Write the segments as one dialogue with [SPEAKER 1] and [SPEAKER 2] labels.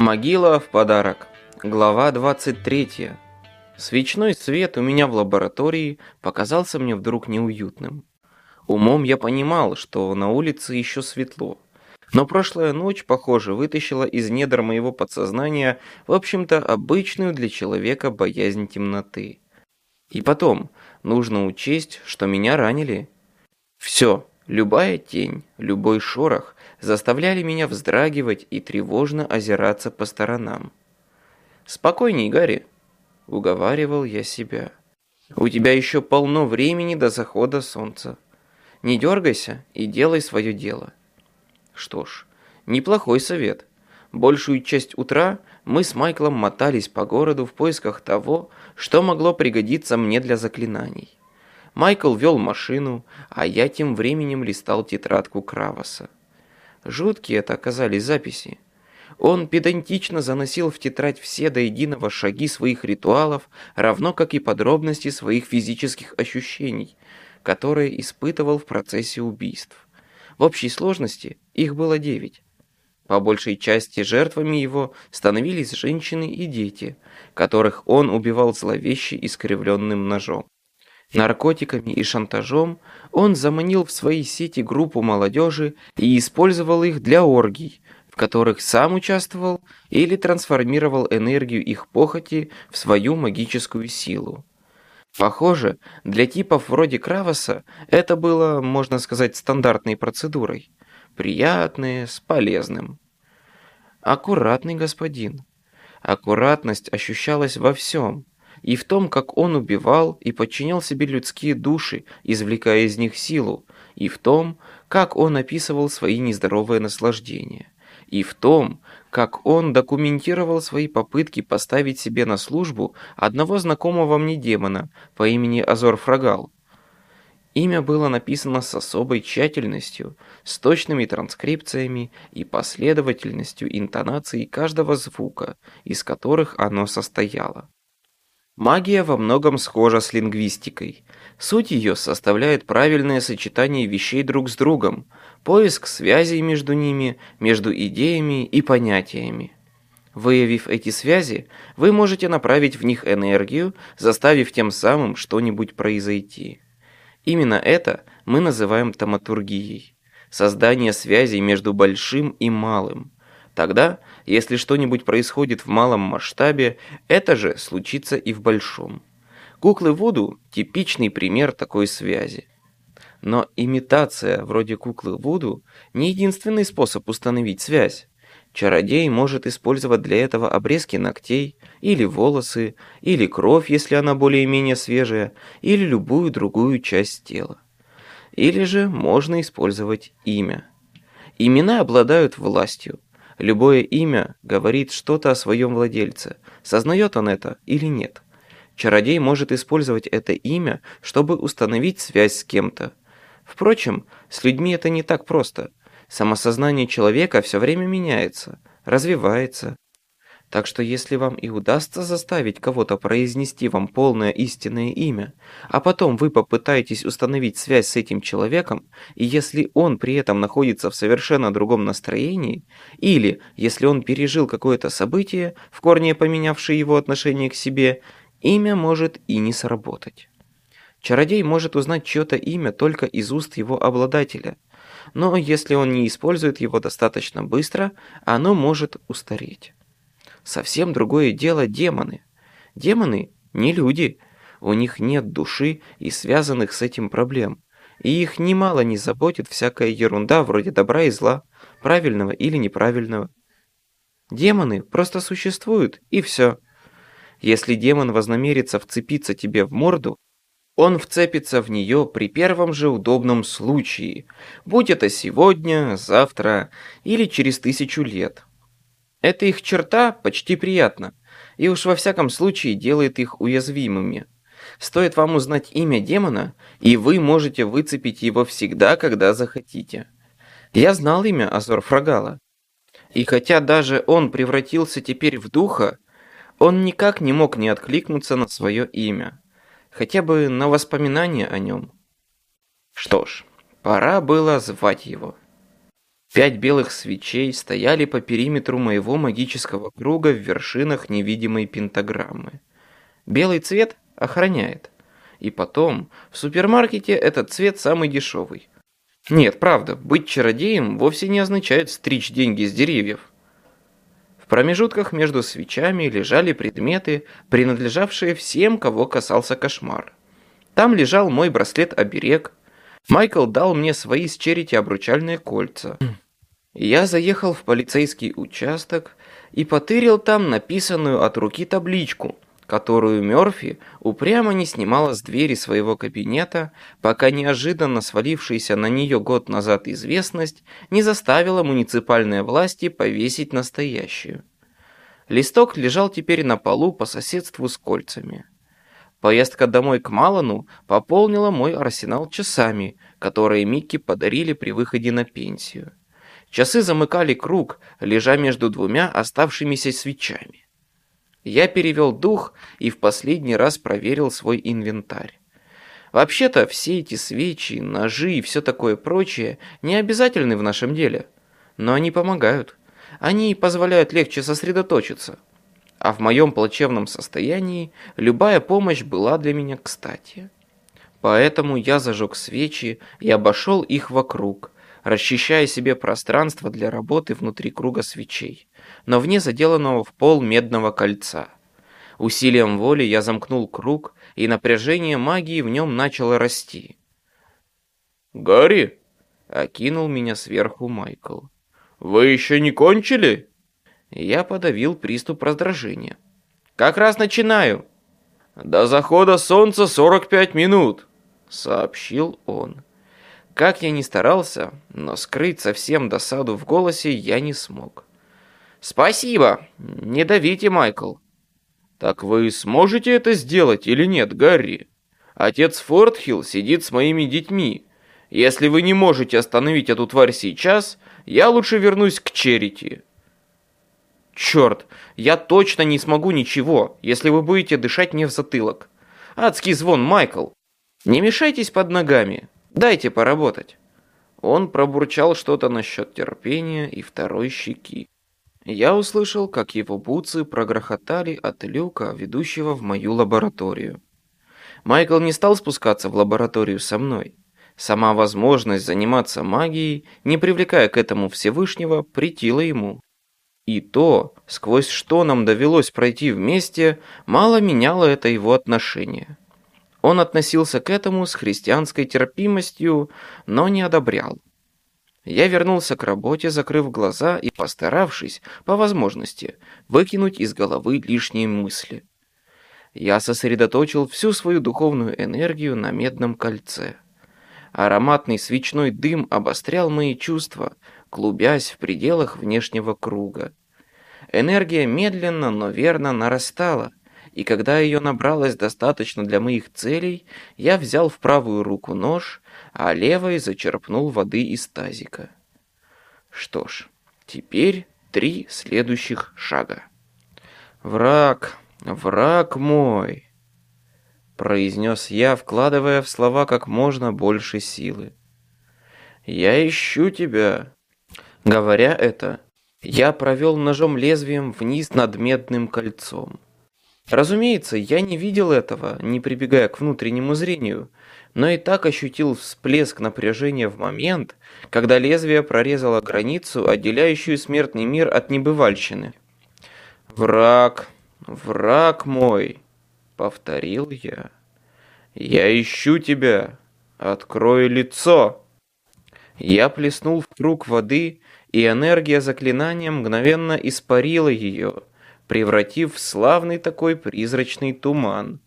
[SPEAKER 1] Могила в подарок. Глава 23. Свечной свет у меня в лаборатории показался мне вдруг неуютным. Умом я понимал, что на улице еще светло. Но прошлая ночь, похоже, вытащила из недр моего подсознания, в общем-то, обычную для человека боязнь темноты. И потом, нужно учесть, что меня ранили. Все, любая тень, любой шорох заставляли меня вздрагивать и тревожно озираться по сторонам. «Спокойней, Гарри», — уговаривал я себя. «У тебя еще полно времени до захода солнца. Не дергайся и делай свое дело». Что ж, неплохой совет. Большую часть утра мы с Майклом мотались по городу в поисках того, что могло пригодиться мне для заклинаний. Майкл вел машину, а я тем временем листал тетрадку Кравоса. Жуткие это оказались записи. Он педантично заносил в тетрадь все до единого шаги своих ритуалов, равно как и подробности своих физических ощущений, которые испытывал в процессе убийств. В общей сложности их было девять. По большей части жертвами его становились женщины и дети, которых он убивал зловеще искривленным ножом. Наркотиками и шантажом он заманил в свои сети группу молодежи и использовал их для оргий, в которых сам участвовал или трансформировал энергию их похоти в свою магическую силу. Похоже, для типов вроде Кравоса это было, можно сказать, стандартной процедурой. Приятное с полезным. Аккуратный господин. Аккуратность ощущалась во всем и в том, как он убивал и подчинял себе людские души, извлекая из них силу, и в том, как он описывал свои нездоровые наслаждения, и в том, как он документировал свои попытки поставить себе на службу одного знакомого мне демона по имени Азор Фрагал. Имя было написано с особой тщательностью, с точными транскрипциями и последовательностью интонации каждого звука, из которых оно состояло. Магия во многом схожа с лингвистикой. Суть ее составляет правильное сочетание вещей друг с другом, поиск связей между ними, между идеями и понятиями. Выявив эти связи, вы можете направить в них энергию, заставив тем самым что-нибудь произойти. Именно это мы называем томатургией. Создание связей между большим и малым. Тогда, если что-нибудь происходит в малом масштабе, это же случится и в большом. Куклы Вуду – типичный пример такой связи. Но имитация вроде куклы Вуду не единственный способ установить связь. Чародей может использовать для этого обрезки ногтей, или волосы, или кровь, если она более-менее свежая, или любую другую часть тела. Или же можно использовать имя. Имена обладают властью. Любое имя говорит что-то о своем владельце, сознает он это или нет. Чародей может использовать это имя, чтобы установить связь с кем-то. Впрочем, с людьми это не так просто. Самосознание человека все время меняется, развивается. Так что если вам и удастся заставить кого-то произнести вам полное истинное имя, а потом вы попытаетесь установить связь с этим человеком, и если он при этом находится в совершенно другом настроении, или если он пережил какое-то событие, в корне поменявшее его отношение к себе, имя может и не сработать. Чародей может узнать чье-то имя только из уст его обладателя, но если он не использует его достаточно быстро, оно может устареть. Совсем другое дело демоны. Демоны не люди, у них нет души и связанных с этим проблем. И их немало не заботит всякая ерунда вроде добра и зла, правильного или неправильного. Демоны просто существуют, и все. Если демон вознамерится вцепиться тебе в морду, он вцепится в нее при первом же удобном случае, будь это сегодня, завтра или через тысячу лет. Эта их черта почти приятна, и уж во всяком случае делает их уязвимыми. Стоит вам узнать имя демона, и вы можете выцепить его всегда, когда захотите. Я знал имя Азор Фрагала. И хотя даже он превратился теперь в духа, он никак не мог не откликнуться на свое имя хотя бы на воспоминания о нем. Что ж, пора было звать его. Пять белых свечей стояли по периметру моего магического круга в вершинах невидимой пентаграммы. Белый цвет охраняет. И потом, в супермаркете этот цвет самый дешевый. Нет, правда, быть чародеем вовсе не означает стричь деньги с деревьев. В промежутках между свечами лежали предметы, принадлежавшие всем, кого касался кошмар. Там лежал мой браслет-оберег, Майкл дал мне свои с черити обручальные кольца. Я заехал в полицейский участок и потырил там написанную от руки табличку, которую Мёрфи упрямо не снимала с двери своего кабинета, пока неожиданно свалившаяся на нее год назад известность не заставила муниципальные власти повесить настоящую. Листок лежал теперь на полу по соседству с кольцами. Поездка домой к Малану пополнила мой арсенал часами, которые Микки подарили при выходе на пенсию. Часы замыкали круг, лежа между двумя оставшимися свечами. Я перевел дух и в последний раз проверил свой инвентарь. Вообще-то все эти свечи, ножи и все такое прочее не обязательны в нашем деле. Но они помогают. Они позволяют легче сосредоточиться а в моем плачевном состоянии любая помощь была для меня кстати. Поэтому я зажег свечи и обошел их вокруг, расчищая себе пространство для работы внутри круга свечей, но вне заделанного в пол медного кольца. Усилием воли я замкнул круг, и напряжение магии в нем начало расти. «Гарри!» — окинул меня сверху Майкл. «Вы еще не кончили?» Я подавил приступ раздражения. «Как раз начинаю!» «До захода солнца 45 минут!» — сообщил он. Как я ни старался, но скрыть совсем досаду в голосе я не смог. «Спасибо! Не давите, Майкл!» «Так вы сможете это сделать или нет, Гарри? Отец Фортхилл сидит с моими детьми. Если вы не можете остановить эту тварь сейчас, я лучше вернусь к Черити». Черт, я точно не смогу ничего, если вы будете дышать мне в затылок. Адский звон, Майкл. Не мешайтесь под ногами. Дайте поработать. Он пробурчал что-то насчет терпения и второй щеки. Я услышал, как его бутсы прогрохотали от люка, ведущего в мою лабораторию. Майкл не стал спускаться в лабораторию со мной. Сама возможность заниматься магией, не привлекая к этому Всевышнего, претила ему. И то, сквозь что нам довелось пройти вместе, мало меняло это его отношение. Он относился к этому с христианской терпимостью, но не одобрял. Я вернулся к работе, закрыв глаза и постаравшись, по возможности, выкинуть из головы лишние мысли. Я сосредоточил всю свою духовную энергию на медном кольце. Ароматный свечной дым обострял мои чувства, клубясь в пределах внешнего круга. Энергия медленно, но верно нарастала, и когда ее набралось достаточно для моих целей, я взял в правую руку нож, а левой зачерпнул воды из тазика. Что ж, теперь три следующих шага. «Враг, враг мой!» произнес я, вкладывая в слова как можно больше силы. «Я ищу тебя!» Говоря это, я провел ножом лезвием вниз над медным кольцом. Разумеется, я не видел этого, не прибегая к внутреннему зрению, но и так ощутил всплеск напряжения в момент, когда лезвие прорезало границу, отделяющую смертный мир от небывальщины. «Враг, враг мой!» — повторил я. «Я ищу тебя! Открой лицо!» Я плеснул в круг воды, и энергия заклинания мгновенно испарила ее, превратив в славный такой призрачный туман.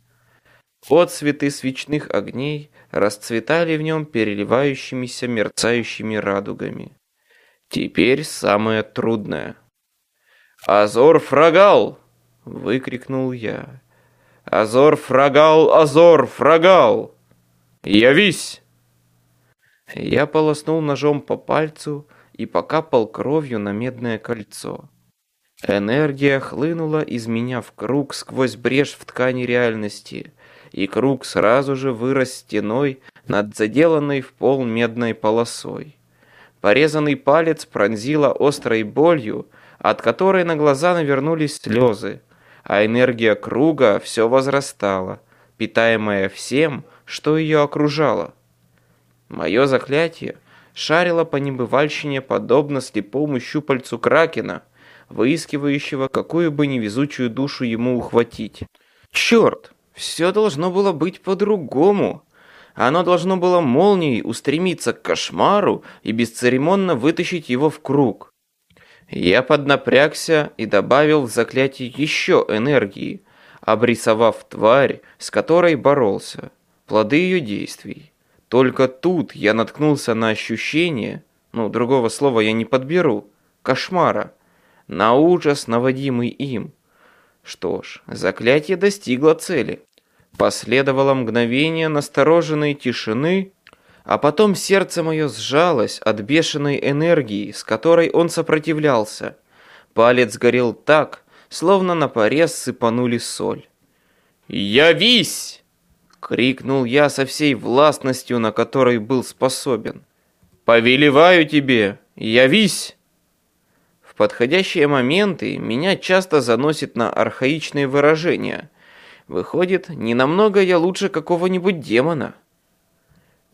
[SPEAKER 1] Отцветы свечных огней расцветали в нем переливающимися мерцающими радугами. Теперь самое трудное. «Азор Фрагал!» — выкрикнул я. «Азор Фрагал! Азор Фрагал! Явись!» Я полоснул ножом по пальцу, и покапал кровью на медное кольцо. Энергия хлынула из меня в круг сквозь брешь в ткани реальности, и круг сразу же вырос стеной над заделанной в пол медной полосой. Порезанный палец пронзила острой болью, от которой на глаза навернулись слезы, а энергия круга все возрастала, питаемая всем, что ее окружало. Мое заклятие шарило по небывальщине подобно слепому щупальцу кракена, выискивающего какую бы невезучую душу ему ухватить. Черт, все должно было быть по-другому. Оно должно было молнией устремиться к кошмару и бесцеремонно вытащить его в круг. Я поднапрягся и добавил в заклятие еще энергии, обрисовав тварь, с которой боролся, плоды ее действий. Только тут я наткнулся на ощущение, ну, другого слова я не подберу, кошмара, на ужас, наводимый им. Что ж, заклятие достигло цели. Последовало мгновение настороженной тишины, а потом сердце мое сжалось от бешеной энергии, с которой он сопротивлялся. Палец горел так, словно на порез сыпанули соль. «Явись!» — крикнул я со всей властностью, на которой был способен. «Повелеваю тебе, явись!» В подходящие моменты меня часто заносит на архаичные выражения. Выходит, не намного я лучше какого-нибудь демона.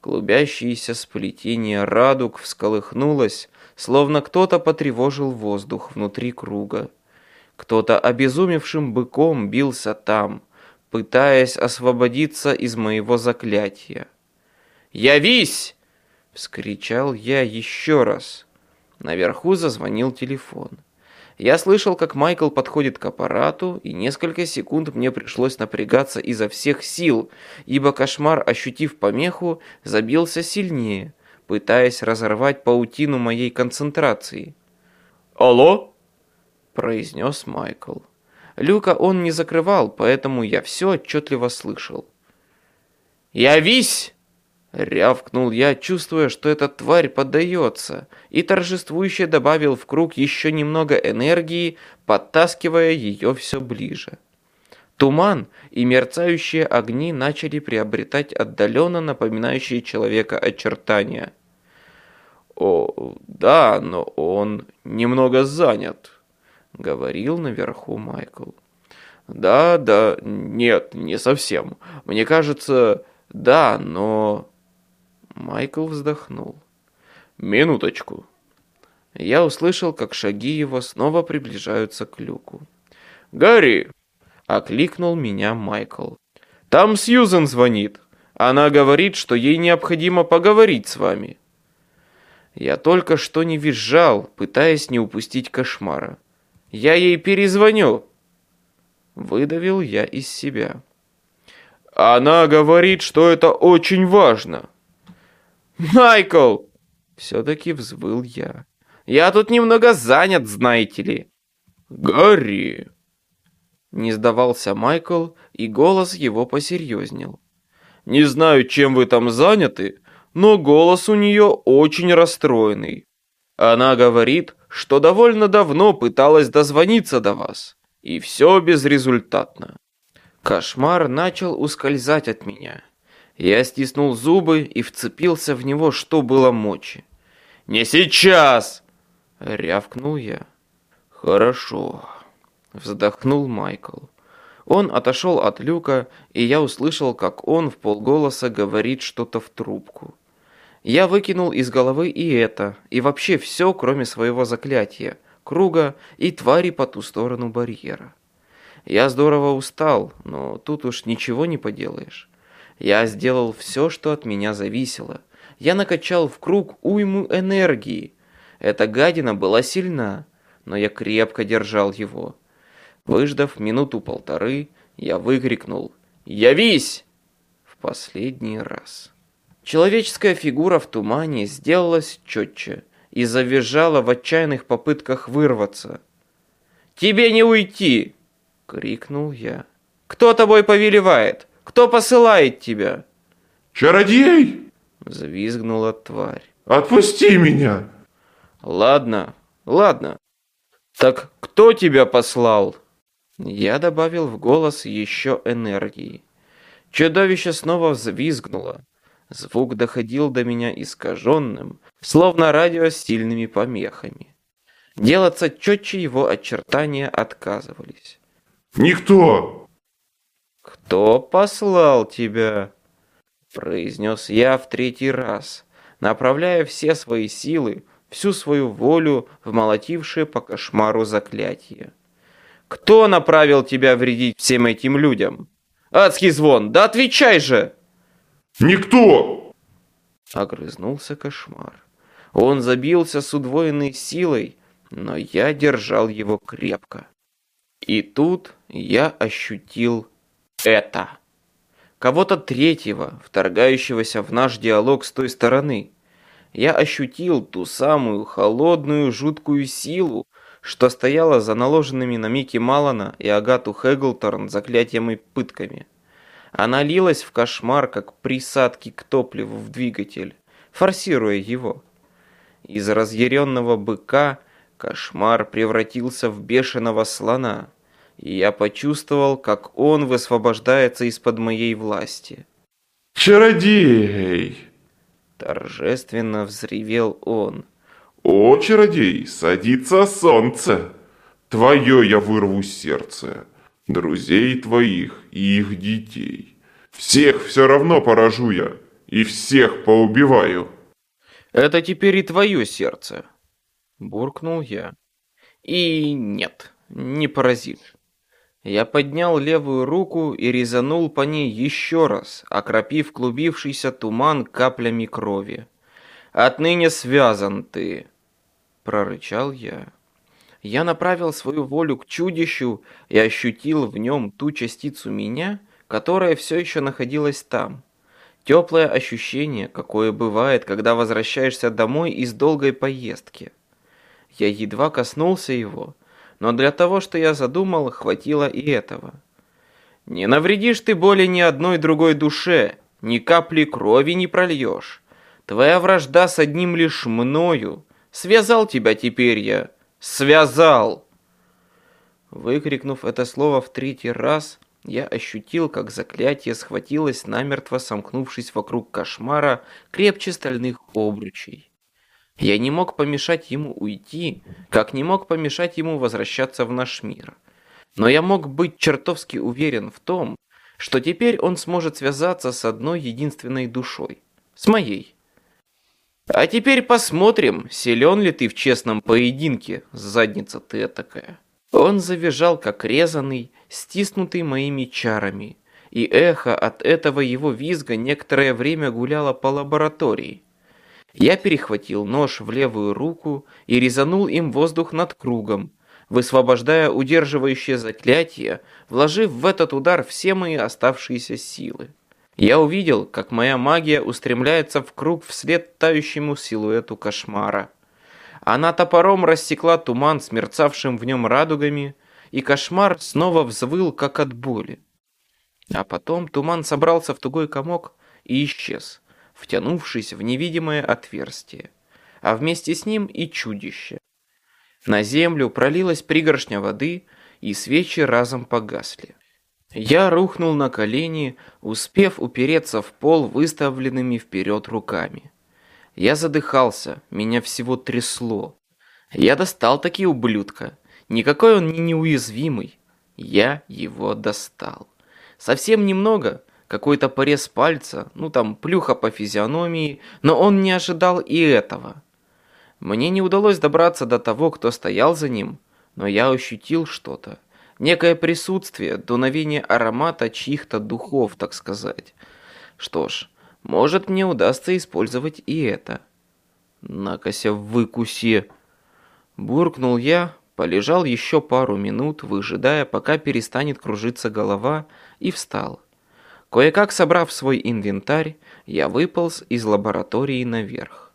[SPEAKER 1] Клубящееся сплетение радуг всколыхнулось, словно кто-то потревожил воздух внутри круга. Кто-то обезумевшим быком бился там, пытаясь освободиться из моего заклятия. «Явись!» — вскричал я еще раз. Наверху зазвонил телефон. Я слышал, как Майкл подходит к аппарату, и несколько секунд мне пришлось напрягаться изо всех сил, ибо кошмар, ощутив помеху, забился сильнее, пытаясь разорвать паутину моей концентрации. «Алло?» – произнес Майкл. Люка он не закрывал, поэтому я все отчетливо слышал. «Явись!» Рявкнул я, чувствуя, что эта тварь поддается, и торжествующе добавил в круг еще немного энергии, подтаскивая ее все ближе. Туман и мерцающие огни начали приобретать отдаленно напоминающие человека очертания. «О, да, но он немного занят», — говорил наверху Майкл. «Да, да, нет, не совсем. Мне кажется, да, но...» Майкл вздохнул. «Минуточку». Я услышал, как шаги его снова приближаются к люку. «Гарри!» — окликнул меня Майкл. «Там Сьюзен звонит. Она говорит, что ей необходимо поговорить с вами». Я только что не визжал, пытаясь не упустить кошмара. «Я ей перезвоню!» Выдавил я из себя. «Она говорит, что это очень важно!» «Майкл!» Все-таки взвыл я. «Я тут немного занят, знаете ли». «Гарри!» Не сдавался Майкл, и голос его посерьезнел. «Не знаю, чем вы там заняты, но голос у нее очень расстроенный. Она говорит, что довольно давно пыталась дозвониться до вас, и все безрезультатно». Кошмар начал ускользать от меня. Я стиснул зубы и вцепился в него, что было мочи. «Не сейчас!» — рявкнул я. «Хорошо», — вздохнул Майкл. Он отошел от люка, и я услышал, как он в полголоса говорит что-то в трубку. Я выкинул из головы и это, и вообще все, кроме своего заклятия, круга и твари по ту сторону барьера. Я здорово устал, но тут уж ничего не поделаешь. Я сделал все, что от меня зависело. Я накачал в круг уйму энергии. Эта гадина была сильна, но я крепко держал его. Выждав минуту-полторы, я выкрикнул «Явись!» в последний раз. Человеческая фигура в тумане сделалась четче и завизжала в отчаянных попытках вырваться. «Тебе не уйти!» — крикнул я. «Кто тобой повелевает? Кто посылает тебя?»
[SPEAKER 2] «Чародей!»
[SPEAKER 1] — взвизгнула тварь.
[SPEAKER 2] «Отпусти меня!»
[SPEAKER 1] «Ладно, ладно. Так кто тебя послал?» Я добавил в голос еще энергии. Чудовище снова взвизгнуло. Звук доходил до меня искаженным, словно радио с сильными помехами. Делаться четче его очертания отказывались.
[SPEAKER 2] Никто!
[SPEAKER 1] «Кто послал тебя?» произнес я в третий раз, направляя все свои силы, всю свою волю в молотившее по кошмару заклятие. «Кто направил тебя вредить всем этим людям? Адский звон, да отвечай же!»
[SPEAKER 2] Никто!
[SPEAKER 1] Огрызнулся кошмар. Он забился с удвоенной силой, но я держал его крепко. И тут я ощутил это кого-то третьего, вторгающегося в наш диалог с той стороны. Я ощутил ту самую холодную, жуткую силу, что стояла за наложенными на Микки Малана и Агату Хэглторн заклятиями и пытками. Она лилась в кошмар, как присадки к топливу в двигатель, форсируя его. Из разъяренного быка кошмар превратился в бешеного слона – и я почувствовал, как он высвобождается из-под моей власти.
[SPEAKER 2] «Чародей!»
[SPEAKER 1] Торжественно взревел он.
[SPEAKER 2] «О, чародей, садится солнце! Твое я вырву сердце, друзей твоих и их детей. Всех все равно поражу я, и всех поубиваю!»
[SPEAKER 1] «Это теперь и твое сердце!» Буркнул я. «И нет, не поразишь. Я поднял левую руку и резанул по ней еще раз, окропив клубившийся туман каплями крови. «Отныне связан ты!» — прорычал я. Я направил свою волю к чудищу и ощутил в нем ту частицу меня, которая все еще находилась там. Теплое ощущение, какое бывает, когда возвращаешься домой из долгой поездки. Я едва коснулся его — но для того, что я задумал, хватило и этого. Не навредишь ты более ни одной другой душе, ни капли крови не прольешь. Твоя вражда с одним лишь мною. Связал тебя теперь я. Связал!» Выкрикнув это слово в третий раз, я ощутил, как заклятие схватилось, намертво сомкнувшись вокруг кошмара крепче стальных обручей. Я не мог помешать ему уйти, как не мог помешать ему возвращаться в наш мир. Но я мог быть чертовски уверен в том, что теперь он сможет связаться с одной единственной душой. С моей. А теперь посмотрим, силен ли ты в честном поединке, задница ты такая. Он завизжал, как резанный, стиснутый моими чарами, и эхо от этого его визга некоторое время гуляло по лаборатории. Я перехватил нож в левую руку и резанул им воздух над кругом, высвобождая удерживающее заклятие, вложив в этот удар все мои оставшиеся силы. Я увидел, как моя магия устремляется в круг вслед тающему силуэту кошмара. Она топором рассекла туман с мерцавшим в нем радугами, и кошмар снова взвыл, как от боли. А потом туман собрался в тугой комок и исчез, втянувшись в невидимое отверстие, а вместе с ним и чудище. На землю пролилась пригоршня воды, и свечи разом погасли. Я рухнул на колени, успев упереться в пол выставленными вперед руками. Я задыхался, меня всего трясло. Я достал таки ублюдка. Никакой он не неуязвимый. Я его достал. Совсем немного, какой-то порез пальца, ну там плюха по физиономии, но он не ожидал и этого. Мне не удалось добраться до того, кто стоял за ним, но я ощутил что-то. Некое присутствие, дуновение аромата чьих-то духов, так сказать. Что ж, может мне удастся использовать и это. Накося выкуси. Буркнул я, полежал еще пару минут, выжидая, пока перестанет кружиться голова, и встал. Кое-как собрав свой инвентарь, я выполз из лаборатории наверх.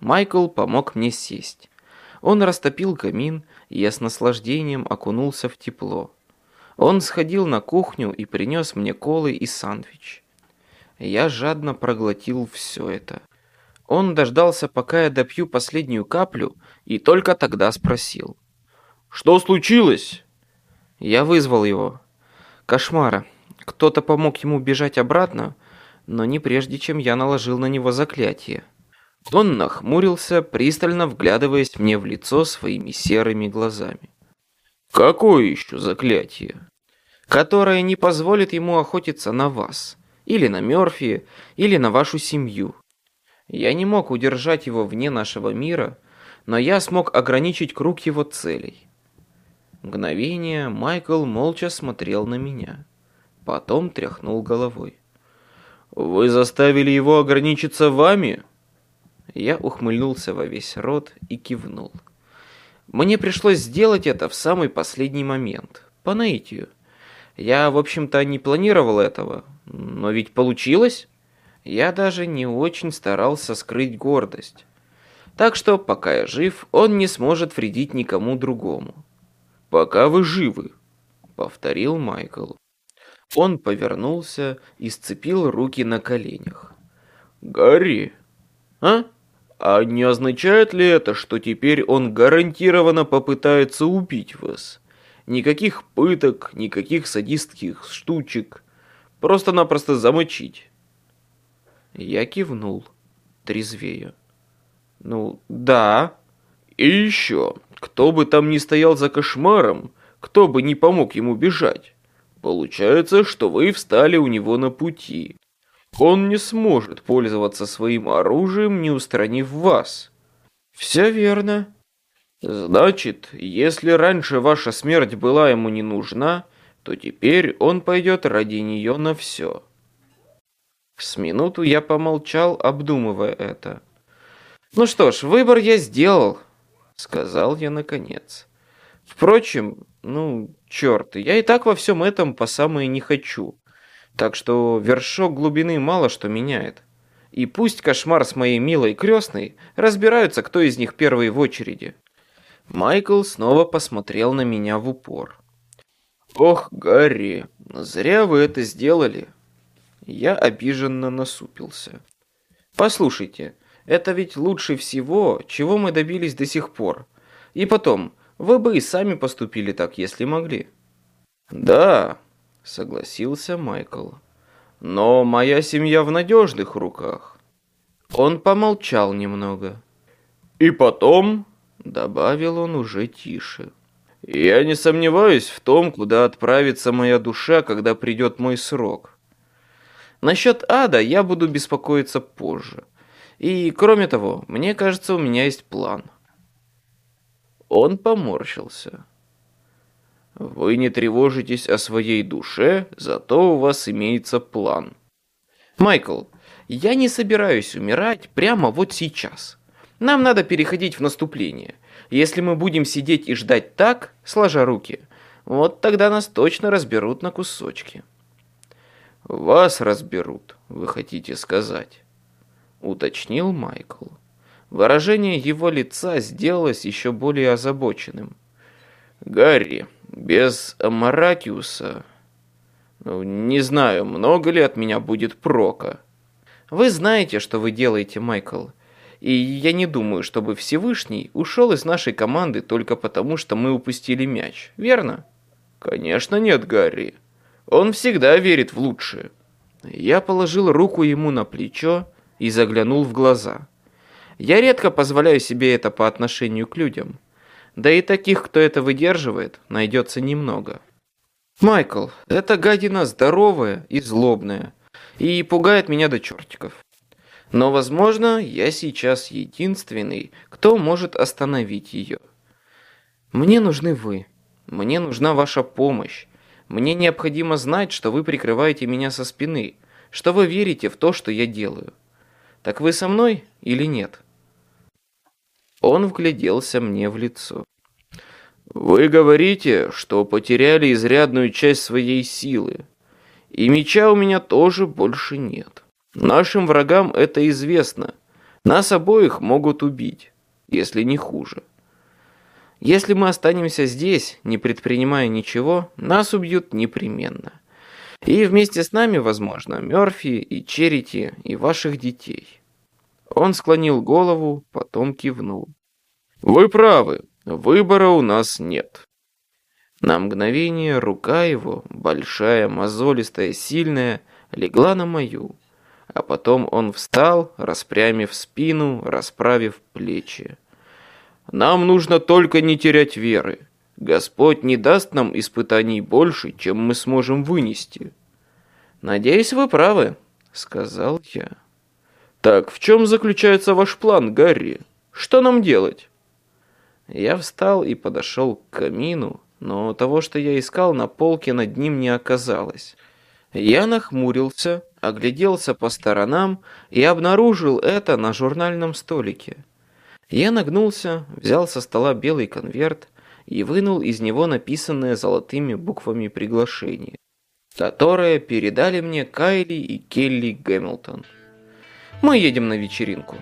[SPEAKER 1] Майкл помог мне сесть. Он растопил камин, и я с наслаждением окунулся в тепло. Он сходил на кухню и принес мне колы и сандвич. Я жадно проглотил все это. Он дождался, пока я допью последнюю каплю, и только тогда спросил. «Что случилось?» Я вызвал его. «Кошмара. Кто-то помог ему бежать обратно, но не прежде, чем я наложил на него заклятие. Он нахмурился, пристально вглядываясь мне в лицо своими серыми глазами. «Какое еще заклятие?» «Которое не позволит ему охотиться на вас, или на Мёрфи, или на вашу семью. Я не мог удержать его вне нашего мира, но я смог ограничить круг его целей. Мгновение Майкл молча смотрел на меня. Потом тряхнул головой. «Вы заставили его ограничиться вами?» Я ухмыльнулся во весь рот и кивнул. Мне пришлось сделать это в самый последний момент, по наитию. Я, в общем-то, не планировал этого, но ведь получилось. Я даже не очень старался скрыть гордость. Так что, пока я жив, он не сможет вредить никому другому. «Пока вы живы», — повторил Майкл. Он повернулся и сцепил руки на коленях. «Гарри, а? А не означает ли это, что теперь он гарантированно попытается убить вас? Никаких пыток, никаких садистских штучек. Просто-напросто замочить». Я кивнул, трезвея. «Ну, да. И еще, кто бы там ни стоял за кошмаром, кто бы не помог ему бежать, получается, что вы встали у него на пути. Он не сможет пользоваться своим оружием, не устранив вас». «Все верно», Значит, если раньше ваша смерть была ему не нужна, то теперь он пойдет ради нее на все. С минуту я помолчал, обдумывая это. «Ну что ж, выбор я сделал», — сказал я наконец. «Впрочем, ну, черт, я и так во всем этом по самое не хочу. Так что вершок глубины мало что меняет. И пусть кошмар с моей милой крестной разбираются, кто из них первый в очереди». Майкл снова посмотрел на меня в упор. «Ох, Гарри, зря вы это сделали. Я обиженно насупился. «Послушайте, это ведь лучше всего, чего мы добились до сих пор. И потом, вы бы и сами поступили так, если могли». «Да», — согласился Майкл. «Но моя семья в надежных руках». Он помолчал немного. «И потом», — добавил он уже тише, — «я не сомневаюсь в том, куда отправится моя душа, когда придет мой срок. Насчет ада я буду беспокоиться позже. И, кроме того, мне кажется, у меня есть план. Он поморщился. Вы не тревожитесь о своей душе, зато у вас имеется план. Майкл, я не собираюсь умирать прямо вот сейчас. Нам надо переходить в наступление. Если мы будем сидеть и ждать так, сложа руки, вот тогда нас точно разберут на кусочки. «Вас разберут, вы хотите сказать», — уточнил Майкл. Выражение его лица сделалось еще более озабоченным. «Гарри, без Маракиуса... Ну, не знаю, много ли от меня будет прока». «Вы знаете, что вы делаете, Майкл, и я не думаю, чтобы Всевышний ушел из нашей команды только потому, что мы упустили мяч, верно?» «Конечно нет, Гарри», он всегда верит в лучшее. Я положил руку ему на плечо и заглянул в глаза. Я редко позволяю себе это по отношению к людям. Да и таких, кто это выдерживает, найдется немного. Майкл, эта гадина здоровая и злобная, и пугает меня до чертиков. Но, возможно, я сейчас единственный, кто может остановить ее. Мне нужны вы. Мне нужна ваша помощь. Мне необходимо знать, что вы прикрываете меня со спины, что вы верите в то, что я делаю. Так вы со мной или нет?» Он вгляделся мне в лицо. «Вы говорите, что потеряли изрядную часть своей силы, и меча у меня тоже больше нет. Нашим врагам это известно. Нас обоих могут убить, если не хуже. Если мы останемся здесь, не предпринимая ничего, нас убьют непременно. И вместе с нами, возможно, Мёрфи и Черити и ваших детей. Он склонил голову, потом кивнул. Вы правы, выбора у нас нет. На мгновение рука его, большая, мозолистая, сильная, легла на мою, А потом он встал, распрямив спину, расправив плечи. «Нам нужно только не терять веры. Господь не даст нам испытаний больше, чем мы сможем вынести». «Надеюсь, вы правы», — сказал я. «Так в чем заключается ваш план, Гарри? Что нам делать?» Я встал и подошел к камину, но того, что я искал, на полке над ним не оказалось. Я нахмурился, огляделся по сторонам и обнаружил это на журнальном столике. Я нагнулся, взял со стола белый конверт и вынул из него написанное золотыми буквами приглашение, которое передали мне Кайли и Келли Гэмилтон. Мы едем на вечеринку.